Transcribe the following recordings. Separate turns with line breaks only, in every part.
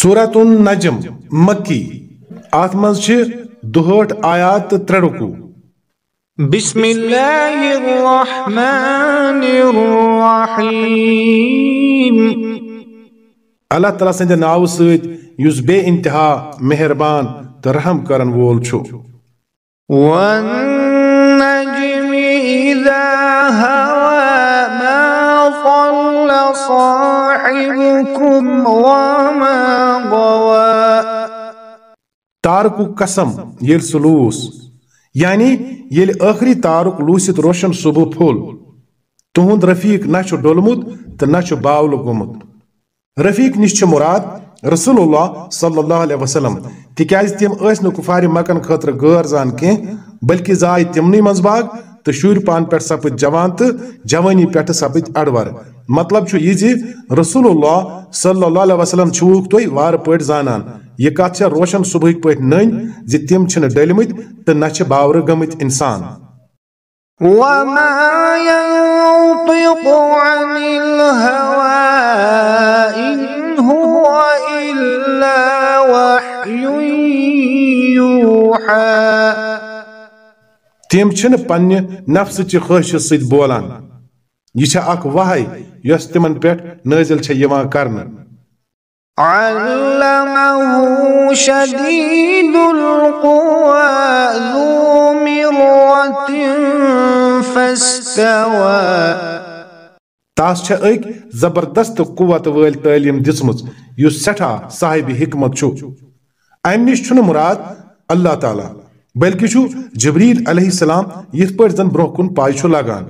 سورت النجم مکی آت چھ دہٹ آیات تر رکو۔
بسم اللہ الرحمن الرحیم۔
اللہ تعالیٰ سند ناو سید یس بے انتہا مہربان تو رحم کرن وول چھو
والنجم اذا ما ضل صاحبكم وما غوى
تارکو قسم، یل سلوس. یعنی یل آخری تارک لوسیت روشن صبح پھول. تہند رفیق نہ چھ ڈولمت تو نہ چھ باول گومت رفیق نش چھ مراد رسول اللہ صلی اللہ علیہ وسلم. تکیاز تم اس نہ کفار مکن خاطر غیر زان کی بلکہ زائے تمنی منز باغ تو شور پان پہ سپد جوان تو جوانی پہ سپد اڑور۔ مطلب چھ یہ زی رسول اللہ صلی اللہ علیہ وسلم چھوک توی وار پٹ زانان۔ یہ کت چھ روشن صبح پٹ نن زی تم چھن ڈلمت تو نہ باور گمت انسان۔
وما ينطق عن الهوى إن هو إلا وحي يوحى۔
تم پنہ نفس چہ سید بولان۔ یہ اک وحی یس تمن پٹھ نازل یوان کرن
علمه شديد القوى ذو مرة فاستوى۔
تاس چھ ایک زبردست قوت ول تعلیم دسمز یس سٹھا صاحب حکمت چھو ام نش چھن مراد اللہ تعالی۔ بلکہ چھو جبریل علیہ السلام یت پر زن برو کن پای چھو لگان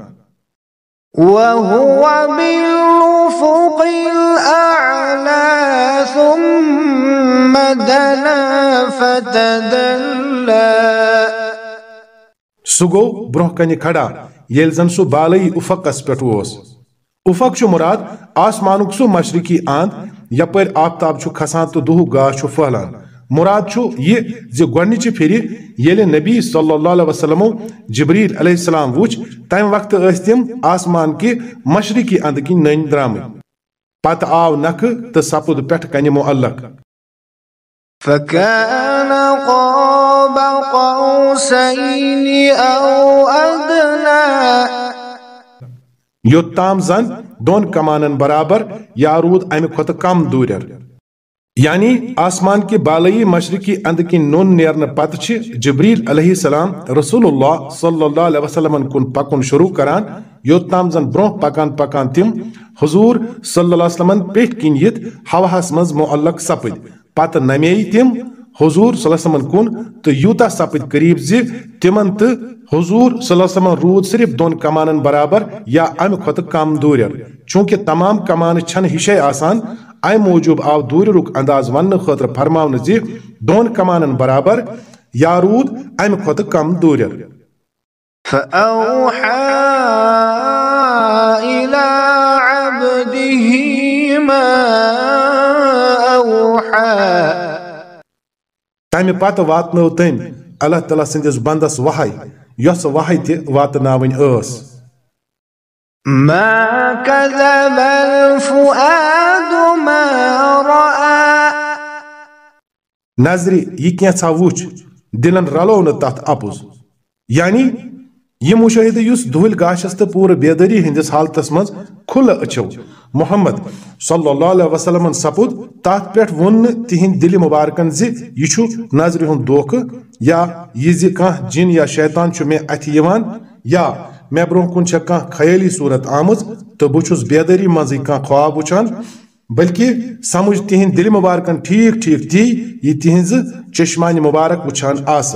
وهو بالأفق الأعلى ثم دنا فتدلى۔
سو گو برو کنی کھڑا یل زن سو بالی افقس پٹ اوس افق چھو مراد آسمانک سو مشرقی آند یپر آفتاب چھو کھسان تو دہو گاہ چھو پھہلان مراد چھو یہ زی گوڑنچ پھری یل نبی صلی اللہ علیہ وسلم جبریل علیہ السلام وچ تم وقت ٲسۍ تِم آسمان کی مشرقی اند کی نن پتہٕ آو نکھ تہٕ سپُد پٮ۪ٹھ کنہِ معلق
فكان قاب قوسين أو أدنى.
یوتام زن دون کمانن برابر یا روٗد امہِ کھۄتہٕ کم دوٗریر یعنی آسمان کے بالائی مشرقی اند کی نون نیرن پتہ چھ، جبریل علیہ السلام رسول اللہ صلی اللہ علیہ وسلم کن پکن شروع کران یوتام زن برو پکان پکان تم حضور صلی اللہ علیہ وسلم پیٹ کن یت ہواہس مز معلق سپد پتہ نمی تم حضور صلی اللہ علیہ وسلم کن تو یوتا سپد قریب زی تمن تو حضور صلی اللہ علیہ وسلم رود صرف دون کمانن برابر یا ام کھت کم دوریر۔ چونکہ تمام کمان چھن ہشے آسان اے موجوب آو دور رک انداز ون خاطر فرماون زی دون کمانن برابر یا رود ام کھت کم دوریر
فأوحى إلى عبده ما أوحى۔
تمہ پتہ واتنو تم اللہ تعالیٰ سندس بندس وحی یس وحی تہ واتناون ٲس۔
ما كذب الفؤاد ما رأى.
نظر یہ کینژھا وچھ دلن رلو نہ تتھ اپز یعنی یہ مشاہدہ یس دہل گاشس تو پور بیداری ہندس حالتس مز کھل اچھو. محمد صلی اللہ علیہ وسلم سپود تات پیٹھ ون تہند دل مبارکن زی، یہ چھو نظر ہند دوکھ یا یہ زی کان جن یا شیطان چھو میں اتھ یوان، یا مے برو کن چھ کان خیالی صورت آمز تو بچھس بیداری مز کان خواب وچان بلکہ سمجھ تہند دل مبارکن ٹھیک ٹھیک تی یہ تہنز چشمان مبارک وچھان آس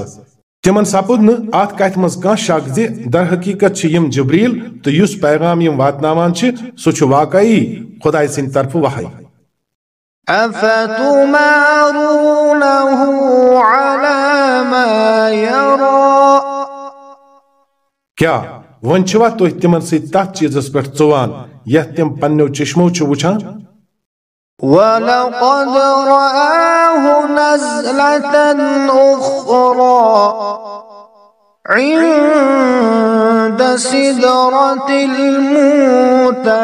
تمن سپد نہ ات کت مز کان شک زی در حقیقت چھ یم جبریل تو یس پیغام یم واتناوان چھ واقعی خدای سن طرف وحی۔ کیا ون چھوا تو تمن سی تات چیزس پٹھ ژوان یتھ تم پننو چشمو چھ وچھان؟
ولقد رآه نزلة أخرى عند سدرة المنتهى.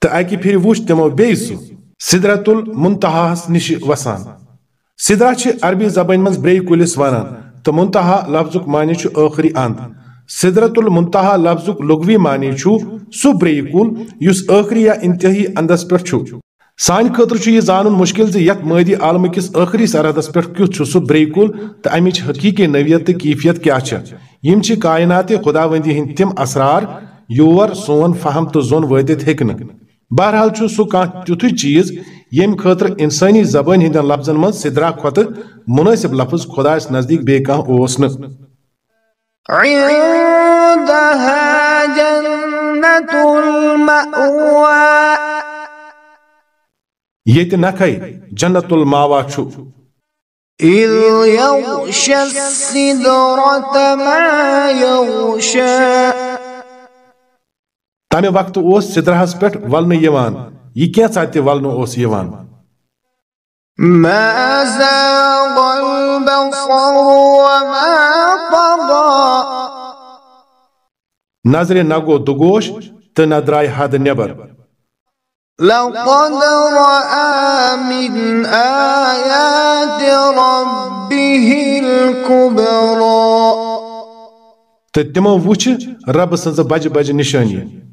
تأكي پھر وش تمو بیسو سدرة المنتهى نش وسان سدرة چھ عربی زبان منز بری کلس ونان تو منتهى لفظک معنی چھ آخری اند سدرت المنتہا لفظ لغوی معنی سہ بری کل اس آخری یا انتہائی اندس پہ سان خاطر یہ زان مشکل زی یت مادی عالم کس آخری سرحدس پہ کیت سہ بری کل تو امچ حقیقی نویت تو کیفیت کیا یم کائنات خدا وندی ہند تم اسرار، یور سون فہم تو زون واتت ہیکن بہرحال سہ کھانا تیتھ چیز یم خاطر انسانی زبان ہند لفظن من سدرا کھت مناسب لفظ خدا نزدیک بی اوس ن
عندها جنة المأوى.
یت نکھے جنت الماوا چھو۔
إذ يغشى السدرة ما يغشى
تمہ وقت اوس سدرہس پہ ولن یوان۔ یہ کیا ژتہ ولن اوس یوان؟
ما زاغ البصر وما طغى.
نظر نگو دگوش درائے حد نبر.
لقد رأى من آيات ربه الكبرى.
تو تمو وچ؟ رب سنز بج بج نشانی.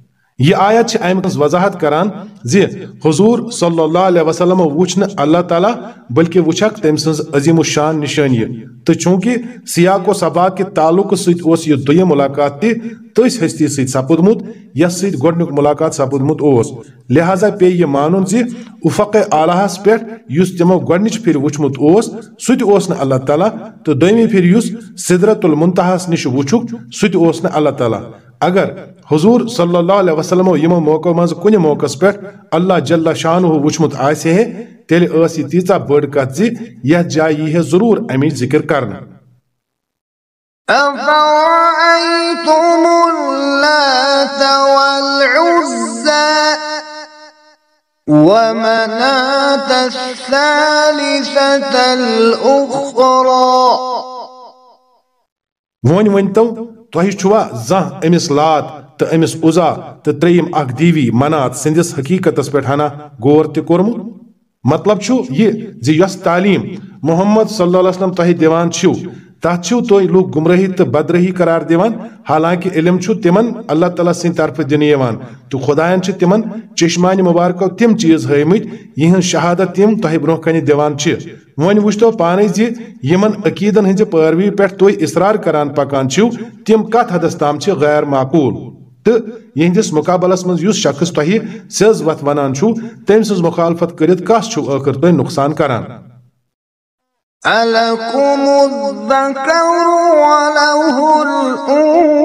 یہ آیت ام وضاحت کران زی حضور صلی اللہ علیہ وسلم وچن اللہ تعالیٰ، بلکہ وچھک تم سنز عظیم الشان نشانی تو چونکہ سیاق و سباق کے تعلق ست اس یہ دویم ملاقات تہ تس ہستی ست سپودمت یس ست گۄڈنیُک ملاقات سپودمت اوس۔ لہذا پے یہ مانن زی افق اعلیٰ پہ اس تمو گۄڈنچ پھر وچھمت اوس، سہ اوس نہ اللہ تعالیٰ۔ تو دویمی پھر اس سدرت المنتہاس نش وچھک سہ اوس نہ اللہ تعالیٰ۔ اگر حضور صلی اللہ علیہ وسلم یمو موقع مز کن موقع پہ اللہ جل شان وچمت آسہ ہے تیل اس یہ تیژا بڑ کت زی یہ جائے یہ ضرور امی ذکر کرنا۔
أفرأيتم اللات والعزى ومناة الثالثة الأخرى؟
ون ونتو تہ چھوا زان امس لات تو امس عزا تو تریم اخ دیوی منات سندس حقیقت پہ ہنا غور تہ کورمت۔ مطلب چھو یہ زی یس تعلیم محمد صلی اللہ علیہ وسلم تہ دیوان چھو تات چھو تو لوگ گمراہی تو بدرہی قرار دیوان حالانکہ علم چھو تمن اللہ تعالیٰ سن طرف دن یوان تو خدایان چھ تمن چشمان مبارکو تم چیز ہیمت یہن شہادت تم تہ برو کن دیوان چھ۔ ون وچتو پانے زی یمن عقیدن ہنز پیروی پہ تو اصرار کران پکان چھو، تم کت حدس تام چھ غیر معقول؟ تو یہندس مقابلس من یس شخص تہ سز وت ونان چھو تم سز مخالفت کرت کس چھو آخر تہ نقصان کران۔
ألكم الذكر وله الأنثى۔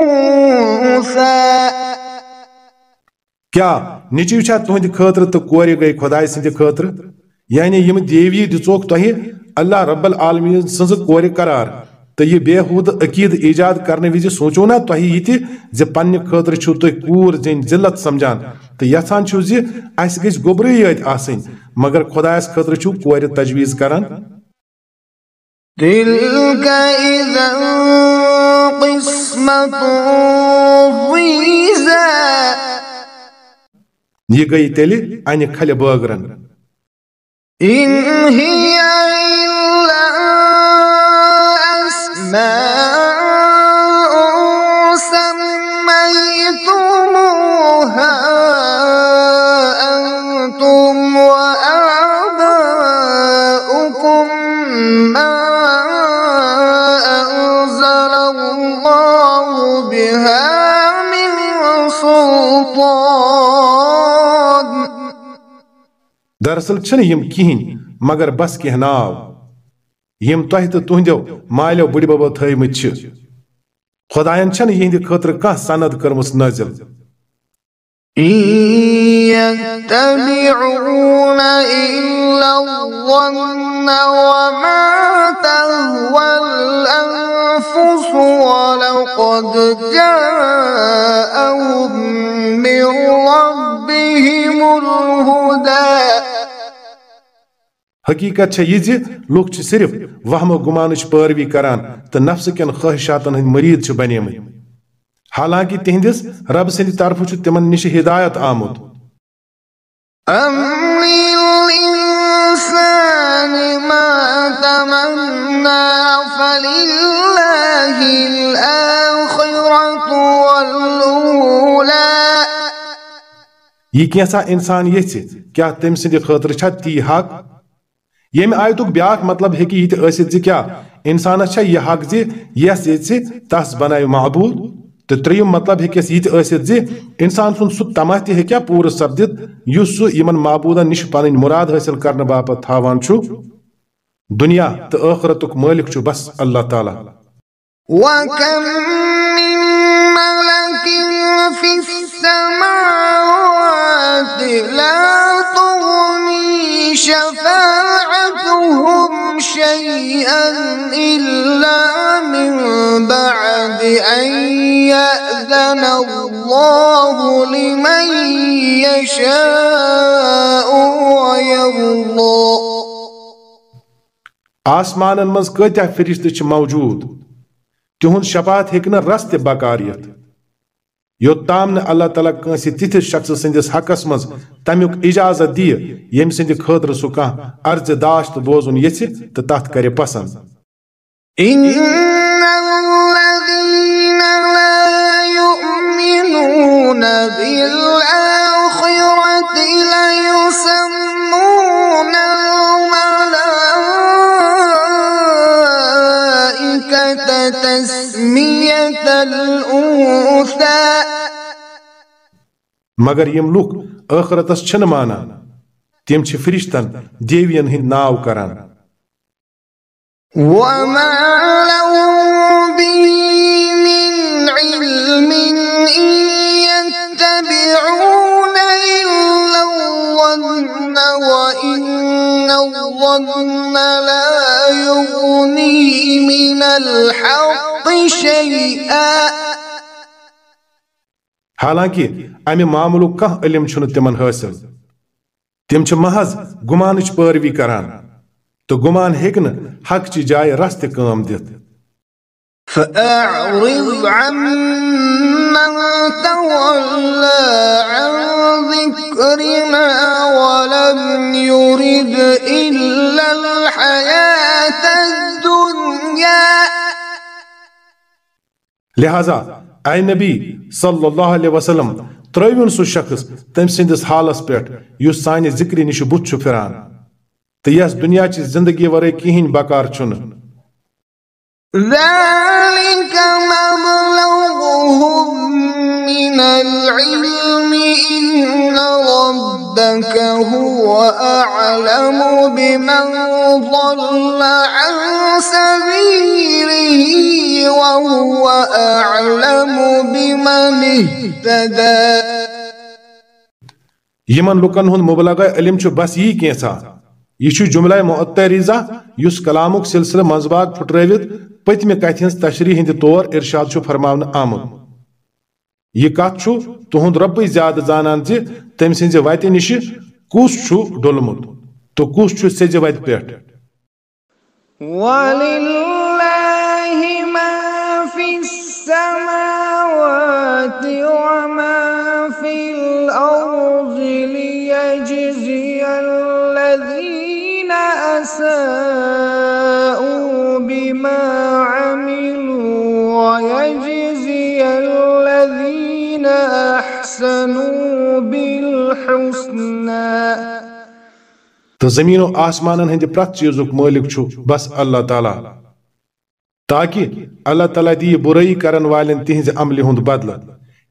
کیا نچو چھا تہند خاطر تو کور گئی خدائے سند خاطر یعنی یم دیوی دچوک تہ اللہ رب العالمین سنز کور قرار۔ تو یہ بے حود عقید ایجاد کرنے وز سوچو نا تہ یہ تہ ز پنہ خاطر چھو تہ کور زین ذلت سمجھان۔ تو یژھان چھو ز اس گژھ گوبرے یت آسن مگر خدایس خاطر چھو کور تجویز کران۔
تلك إذا قسمة ضيزى۔
یہ گئی تیلی انہ کھلہِ بٲگرن
إن هي
دراصل چھنہ یم کہین مگر بس کینٛہہ ناو۔ یم تۄہہِ تہٕ تُہنٛدیو مالیو بٕڈِ ببو تھٲومٕتۍ چھِ۔ خۄدایَن چھنہٕ یِہنٛدِ سند کٔرمٕژ نٲزِل۔
إن يتبعون إلا الظن وما تهوى الأنفس ولقد جاءهم من ربهم
حقیقت یہ زی لوگ صرف وہم و گمانچ پیروی کران تو نفس کن مرید ہند مریض بنے حالانکہ تہندس رب سند طرف تمن نش ہدایت آمت۔
ما تمنا فلله الان
یہ کیسا انسان یھ کیا تم سند خاطر چھا تی حق یم آیتک بیاکھ مطلب ہیکی یہ ٲسِتھ زِ کیا انسانس چھا یہ حق زِ یس یژھِ تس بنایہِ معبوٗد تہٕ ترٛیٚیِم مطلب ہیٚکٮ۪س یہِ تہِ ٲسِتھ زِ انسان سُنٛد سُہ تماہ تہِ ہیٚکیٛا پوٗرٕ سپدِتھ یُس سُہ یِمن معبوٗدن نِش پنٕنۍ مُراد حٲصِل کرنہٕ باپتھ تھاوان چھُ دنیا تہٕ ٲخرتُک مٲلِک چھُ بس اللہ تعالیٰ
وكم من ملك في السماوات لا تغني شفاعتهم شيئا إلا من بعد أن يأذن الله لمن يشاء ويرضى
آسمانن مز کۭتیاہ فرشتہٕ چھِ موجوٗد؟ تہند شفاعت ہیٚکہِ نہٕ رس تہِ بکار یِتھ یوٚتام نہٕ اللہ تعالیٰ کٲنٛسہِ شخص سٕنٛدِس حقس منٛز تمیُک اجازت دِیہِ عرض داشت بوزُن یژھِ تہٕ تتھ
تسمية الأنثى
مگر یم لوک ٲخرتس چھنہٕ مانان تِم چھِ فرشتن دیوین ہٕنٛدۍ ناو کران۔
وما لا يغني من الحق شيئا
حالانکہ امہ معاملُک کانٛہہ علم چھُنہٕ تِمن حٲصِل۔ تِم محض گُمانٕچ پٲروی کران تہٕ گُمان ہیٚکہِ نہٕ حقچہِ جایہِ رس تہِ دِتھ۔
فأعرض عمن تولى عن ذكرنا ولم يرد إلا الحياة الدنيا۔
لہذا اے نبی صلی اللہ علیہ وسلم ترٲوِن سو شخص تم سندس حالس پیٹ یُس سانہِ ذِکرِ نش بت پھران تو یس دنیا چی زندگی ورے کہین بکار چھُنہٕ
ذلك مبلغهم من العلم إن ربك هو أعلم بمن ضل عن سبيله وهو أعلم بمن اهتدى.
یمن لُکن ہُنٛد مبلغہ علم چھُ بس یی کینٛژھا یہ چھُ جملہ معترضہ یُس کلامُک سلسلہٕ منٛزباگ پھُٹرٲوِتھ پٔتمہِ کتھِ ہٕنٛز تشریح ہٕنٛدِ طور ارشاد چھُ فرماونہٕ آمُت یہ کتھ تہد رب زیادہ زانان زِ تٔمۍ نش وتہِ نِش کُس چھُ ڈوٚلمُت تہٕ کُس تہٕ زٔمیٖن و آسمانن ہٕنٛدِ پرٛٮ۪تھ چیٖزُک مٲلِک چھُ بس اللہ تعالیٰ۔ تاکہِ اللہ تعالیٰ دِیہِ بُرٲیی کرن والٮ۪ن تِہنٛزِ عملہِ ہُنٛد بدلہٕ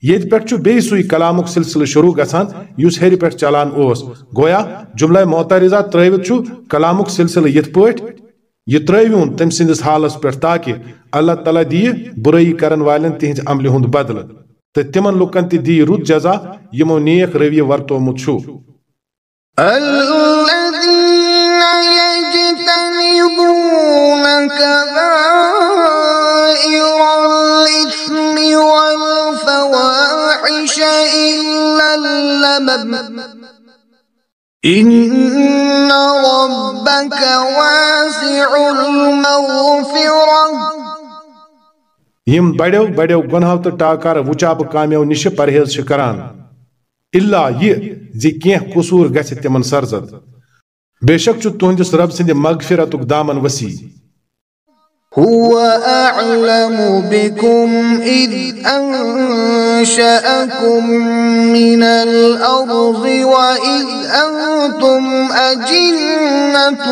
ییٚتہِ پٮ۪ٹھ چھُ بیٚیہِ سُے کلامُک سلسلہٕ شروٗع گژھان یُس ہیٚرِ پٮ۪ٹھ چلان اوس۔ گویا، جملہ معترضہ ترٲوِتھ چھُ کلامُک سلسلہٕ یِتھ پٲٹھۍ یہِ ترٲوِوُن تٔمۍ سٕنٛدِس حالس پٮ۪ٹھ تاکہِ اللہ تعالیٰ دِیہِ بُرٲیی کرن والٮ۪ن تِہنٛزِ عملہِ ہُنٛد بدلہٕ تہٕ تِمن لُکن تہِ دِیہِ رُت جزا، یِمو نیک رویہِ ورتومُت چھُ
الذين اللمم إن ربك واسع المغفرة
یم بڑیو بڑیو گناہو تہٕ ٹاکار وچاپہٕ کامیو نِشہِ پرہیز چھِ کران۔ الا یہِ زِ کینٛہہ قصوٗر گژھِ تِمن سرزد۔ بے شک چھُ تُہنٛدِس رب سٕنٛدِ مغفرتُک دامن وسیع۔
هو أعلم بكم إذ أنشأكم من الأرض وإذ أنتم أجنة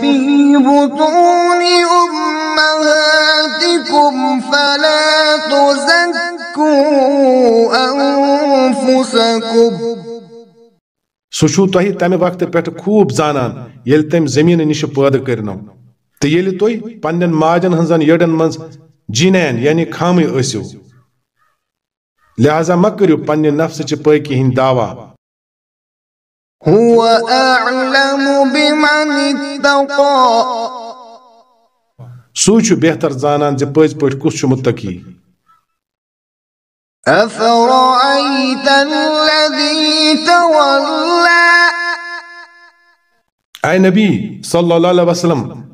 في بطون أمهاتكم فلا تزكوا أنفسكم
سہ چھو تہ تمہ وقت پہ خوب زانان یل تم زمین نش پید کرنو۔ تو یل تھی پن ماجن ہنزن یڑن من جینین یعنی خامے ٲسِو لہذا مہ کٔرِو پننہِ نفسٕچہِ پٲکی ہٕنٛدۍ دعوا
هو أعلم بمن اتقى۔
سُے چھُ بہتر زانان زِ پٔزۍ پٲٹھۍ کُس چھُ متقی۔
أفرأيت الذي تولى؟
اے نبی صلی اللہ علیہ وسلم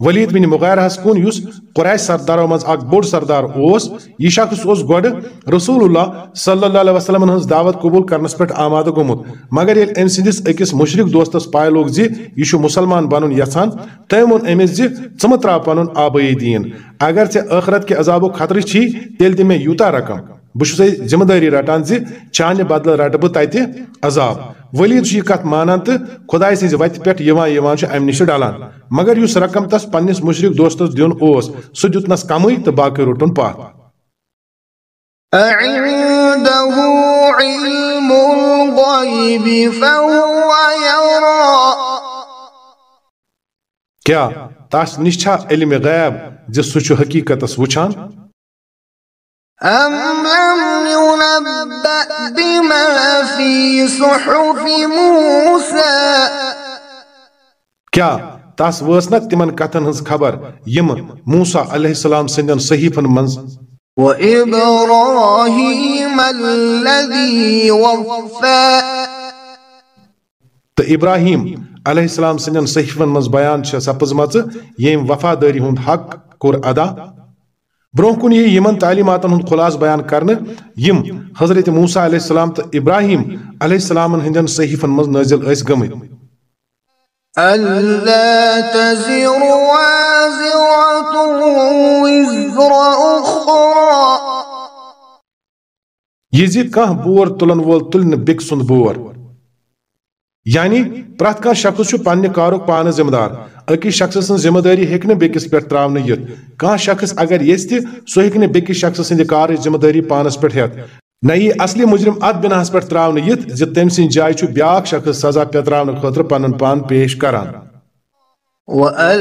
ولید بن مغیرہس کُن یُس قریش سردارو منٛز اکھ بوٚڑ سردار اوس یہِ شخص اوس گۄڈٕ رسول اللہ صلی اللہ علیہ وسلمن ہٕنٛز دعوت قبوٗل کرنس پٮ۪ٹھ آمادٕ گوٚمُت۔ مگر ییٚلہِ أمۍ سٕنٛدِس أکِس مُشرِق دوستس پاے لوٚگ زِ یہِ چھُ مُسلمان بنُن یژھان تٔمۍ ووٚن أمِس زِ ژٕ مہ تراو پنُن آبٲیی دیٖن۔ اگر ژےٚ ٲخرت کہِ عذابُک خطرٕ چھی تیٚلہِ دِ مےٚ یوٗتاہ رقم۔ چھُسے ذمہٕ دٲری رٹان زِ چانہِ بدلہٕ رٹہٕ بہٕ تتہِ عذاب ولید چھُ یہِ کتھ مانان تہٕ خۄداے سٕنٛزِ وتہِ پٮ۪ٹھ یِوان یِوان چھُ امہِ نِش ڈلان مگر یُس رقم تس پننِس مُشرِق دوستس دیُن اوس سُہ دیُتنس کمٕے تہٕ باقٕے روٚٹُن پتھ
أعنده علم الغيب فهو يرى
کیٛاہ تس نِش چھا علمِ غیب زِ سُہ چھُ حقیٖقتس وٕچھان
أم لم ينبأ بما في صحف موسى؟
کیٛاہ تس وٲژ نہ تِمن کتھن ہٕنٛز خبر یِم موسا علیہ السلام سٕنٛدٮ۪ن صحیفن منٛز؟
وإبراهيم الذي وفى؟
تہٕ ابراہیم علیہ السلام سٕنٛدٮ۪ن صحیفن منٛز بیان چھےٚ سپٕزمژٕ ییٚمۍ وفادٲری ہُنٛد حق کوٚر ادا۔ برونٛہہ کُن یی یِمن تعلیماتن ہُنٛد خُلاصہٕ بیان کرنہٕ یِم حضرت موسا علیہ السلام تہٕ ابراہیم علیہ السلامن ہٕنٛدٮ۪ن صحیفن منٛز نٲزِل ٲسۍ گٔمٕتۍ
ألا تزر وازرة وزر أخرى
یہِ بور تُلن وول نہٕ بیٚکہِ سُنٛد بور یعنی پرٛٮ۪تھ کانٛہہ شخص چھُ پننہِ کارُک پانہٕ ذمہٕ دار أکِس شخص سٕنٛز ذمہٕ دٲری ہیٚکہِ نہٕ بیٚکِس پٮ۪ٹھ ترٛاونہٕ یِتھ۔ کانٛہہ شخص اگر یژھِ تہِ سُہ ہیٚکہِ نہٕ بیٚکِس شخص سٕنٛدِ کارٕچ ذمہٕ دٲری پانس ہٮ۪تھ نہ یی اصلی مجرم اتھ بناہس پٮ۪ٹھ ترٛاونہٕ یِتھ زِ تٔمۍ سٕنٛدِ چھُ بیٛاکھ شخص سزا پٮ۪تراونہٕ خٲطرٕ پنُن پان پیش کران۔
وأن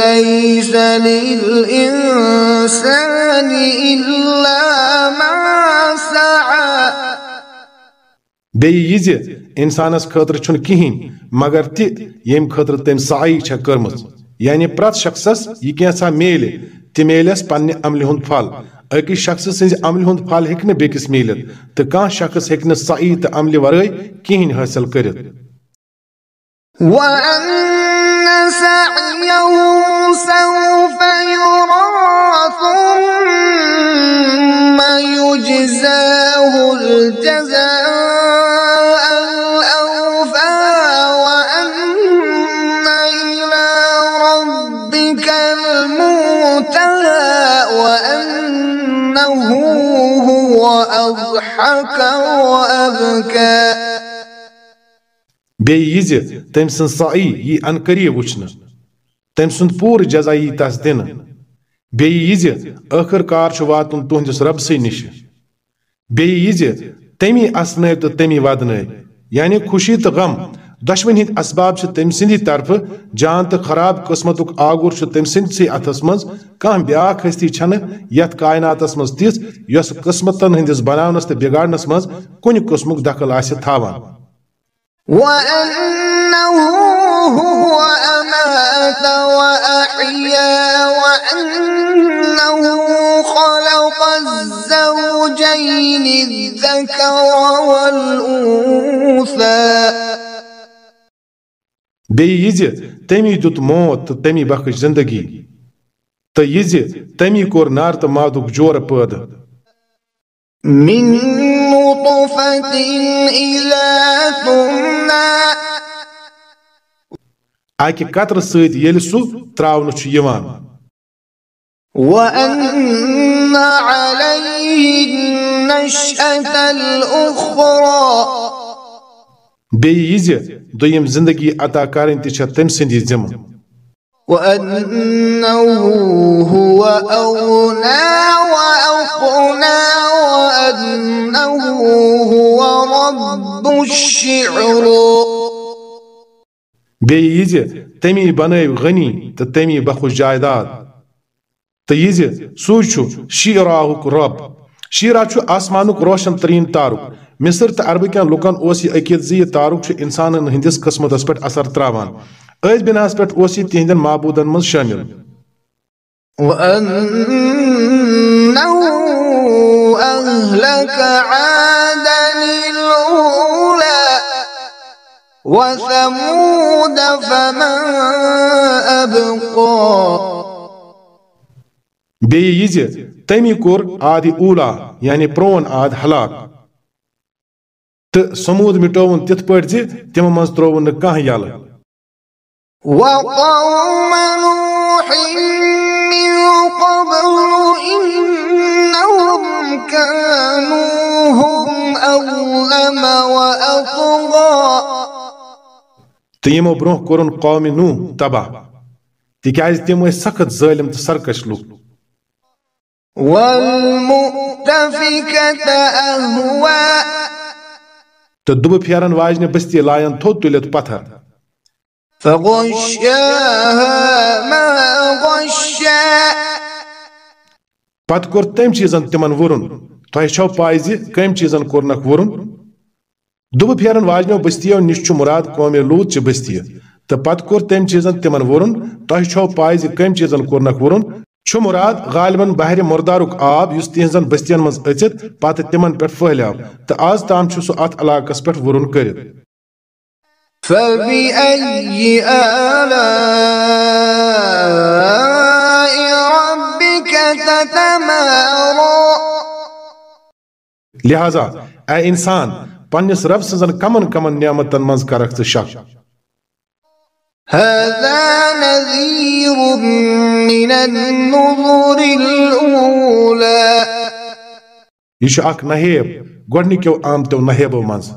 ليس للإنسان إلا ما سعى۔
زِ انسانس خٲطرٕ چھُنہٕ کِہیٖنۍ، مگر تہِ ییٚمہِ خٲطرٕ تٔمۍ سعی چھےٚ کٔرمٕژ. یعنی پرٛٮ۪تھ شخصس یہِ کینٛژھا میلہِ، تہِ میلٮ۪س پننہِ عملہِ ہُنٛد پھل. أکِس شخص سٕنٛزِ عملہِ ہُنٛد پھل ہیٚکہِ نہٕ بیٚکِس میٖلِتھ، تہٕ کانٛہہ شخص ہیٚکہِ نہٕ سعی تہٕ عملہِ ورٲے کِہیٖنۍ حٲصِل کٔرِتھ.
وأن سعيه سوف يرى ثم يجزاه الجزاء. ضحك وأبكى.
بیٚیہِ یہِ زِ تٔمۍ سٕنٛز سۄ یی ان قریٖب وٕچھنہٕ۔ تٔمۍ سُنٛد پوٗرٕ جزا یی تس دِنہٕ۔ بیٚیہِ یہِ زِ ٲخٕر کار چھُ واتُن تُہنٛدِس رۄبسٕے نِش۔ بیٚیہِ یہِ زِ تٔمی اسنٲو تہٕ تٔمی ودنٲو یعنی خوشی تہٕ غم۔ دۄشوٕنی ہٕنٛدۍ اسباب چھِ تٔمۍ سٕنٛدی جان تہٕ خراب قٕسمتُک آگُر چھُ تٔمۍ سٕنٛدسٕے اتھس منٛز، کانٛہہ بیاکھ ہستی چھنہٕ یتھ کایناتس منٛز تِژھ، یۄس قٕسمتن ہٕنٛدِس بناونس تہٕ دخل آسہِ تھاوان۔
الزوجين الذكر والأنثى
بیٚیہِ یہِ زِ تٔمی دیُت موت تہٕ تٔمی بخش زندگی تو یہ زِ تمی کور نار تو مادک جور پٲدٕ
من نطفة إذا تمنى
اکہِ قطرٕ سۭتۍ ییٚلہِ سُہ تراونہٕ چھُ یِوان
وأن عليه النشأة الأخرى
بیٚیہِ یہِ زِ دوٚیِم زندگی عطا کَرٕنۍ تہِ چھےٚ تٔمۍ سٕنٛدی ذِمہٕ
وأنه هو أغنى وأقنى وأنه هو رب الشعرى
بیٚیہِ یہِ زِ تٔمی بنٲو غنی تہٕ تٔمی بخوش جائیداد تہٕ یہِ زِ سُے چھُ شیٖراہُک رۄب شیٖرا چھُ آسمانُک روشن تریٖن تارُک مصر تہٕ عربہٕ لُکن اوس یہِ عقیٖد زِ یہِ تارُک چھُ اِنسانن ہٕنٛدِس قٕسمتس پٮ۪ٹھ اثر تراوان۔ أتھۍ بِناہس پٮ۪ٹھ اوس یہِ تِہنٛدٮ۪ن معبوٗدن
عادا الأولى وثمود فما أبقى
بیٚیہِ یہِ زِ تٔمی کوٚر آدِ اوٗلا یعنی پرون آد ہلاک تہٕ سموٗد مِٹووُن تِتھ پٲٹھۍ زِ تِمو منٛز ترووُن نہٕ کانٛہہ یلہٕ۔
وقوم نوح من قبل إنهم كانوا هم أظلم وأطغى۔
تہٕ یِمو برونٛہہ کوٚرُن قومہِ نوح تباہ۔ تِکیٛازِ تِم سخت ظٲلِم تہٕ سرکش لُکھ۔
والمؤتفكة أهوى
تہٕ دُبہٕ پھیرن واجنہِ بستی لایَن تھوٚد تُلِتھ پتھر پتہٕ کوٚر تٔمۍ چیٖزن تِمن وُرُن۔ تۄہہِ چھو پاے زِ کٔمۍ چیٖزن کوٚرنکھ وُرُن۔ دُبہٕ پھیرن واجنیو بستیو نِش مُراد قومہِ لوٗت چہِ بستیہِ تہٕ پتہٕ کوٚر تٔمۍ چیٖزن تِمن وُرُن۔ تۄہہِ چھو پاے زِ کٔمۍ چیٖزن کوٚرنکھ وُرُن۔ چھُ مُراد غالبن بحرِ مردارُک آب یُس تِہنٛزن بستین منٛز أژِتھ پتہٕ تِمن پٮ۪ٹھ پھہلیو تہٕ آز تام چھُ سُہ اتھ علاقس پٮ۪ٹھ وُرُن کٔرِتھ
فبأي آلاء ربك تتمارى
لہذا اے انسان پننس رب سٕنزن کمن کمن نعمتن منٛز کرکھ ژٕ شک
هذا نذير من النذر الأولى.
چھُ اکھ نہیب گۄڈنِکیو آمتیو نہیبو منٛز.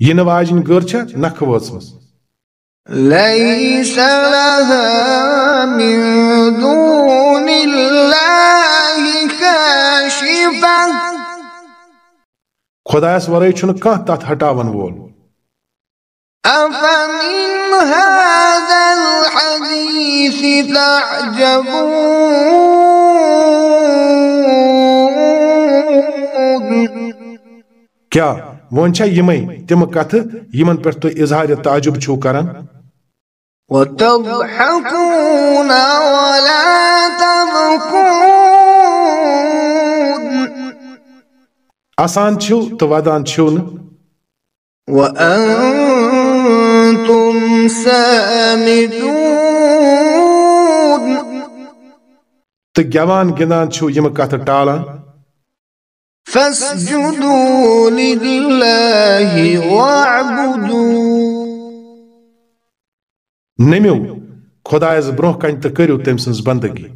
یِنہٕ واجِنۍ گٔر چھےٚ نکھٕ وٲژمٕژ.
ليس
خۄدایس ورٲے چھُنہٕ کانٛہہ تتھ ہٹاون وول۔
أفمن هذا الحديث تعجبون؟
کیٛاہ وۄنۍ چھا یِمے تِمہٕ کتھٕ یِمن پٮ۪ٹھ تُہۍ اظہارِ تعجب چھِو کران؟
وتضحكون ولا تبكون
اسان چھِو تہٕ ودان چھِو نہٕ
وأنتم سامدون
تہٕ گٮ۪وان گِنٛدان چھِو یِمہٕ کتھٕ ٹالان
فاسجدوا لله واعبدوا
نٔمِو خۄدایس برونٛہہ کنہِ تہٕ کٔرِو تٔمۍ سٕنٛز بندگی۔